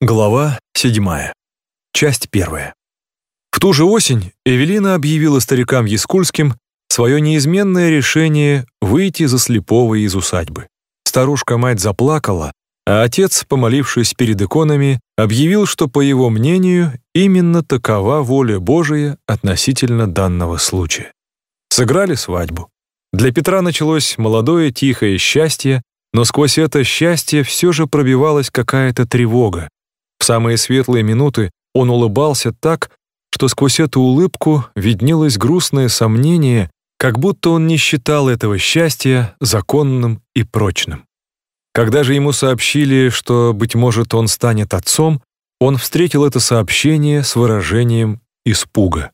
Глава 7. Часть 1. В ту же осень Эвелина объявила старикам Яскульским свое неизменное решение выйти за слепого из усадьбы. Старушка-мать заплакала, а отец, помолившись перед иконами, объявил, что, по его мнению, именно такова воля Божия относительно данного случая. Сыграли свадьбу. Для Петра началось молодое тихое счастье, но сквозь это счастье все же пробивалась какая-то тревога, самые светлые минуты он улыбался так, что сквозь эту улыбку виднелось грустное сомнение, как будто он не считал этого счастья законным и прочным. Когда же ему сообщили, что, быть может, он станет отцом, он встретил это сообщение с выражением испуга.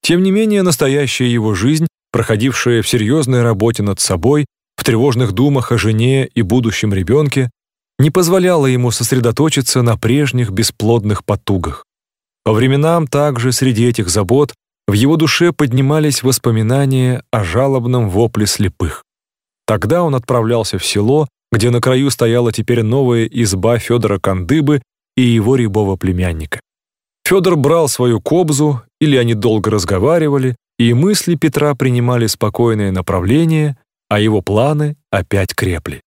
Тем не менее, настоящая его жизнь, проходившая в серьезной работе над собой, в тревожных думах о жене и будущем ребенке, не позволяло ему сосредоточиться на прежних бесплодных потугах. По временам также среди этих забот в его душе поднимались воспоминания о жалобном вопле слепых. Тогда он отправлялся в село, где на краю стояла теперь новая изба Федора Кандыбы и его рябого племянника. Федор брал свою кобзу, или они долго разговаривали, и мысли Петра принимали спокойное направление, а его планы опять крепли.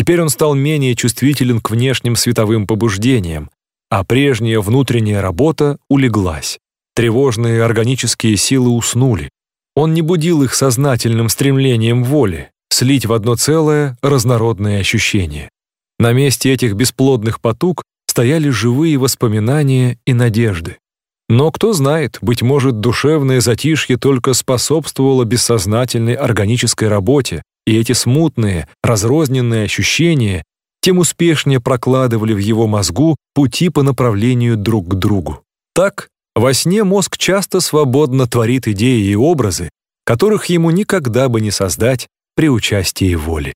Теперь он стал менее чувствителен к внешним световым побуждениям, а прежняя внутренняя работа улеглась. Тревожные органические силы уснули. Он не будил их сознательным стремлением воли, слить в одно целое разнородные ощущения. На месте этих бесплодных потуг стояли живые воспоминания и надежды. Но кто знает, быть может, душевное затишье только способствовало бессознательной органической работе, и эти смутные, разрозненные ощущения тем успешнее прокладывали в его мозгу пути по направлению друг к другу. Так, во сне мозг часто свободно творит идеи и образы, которых ему никогда бы не создать при участии воли.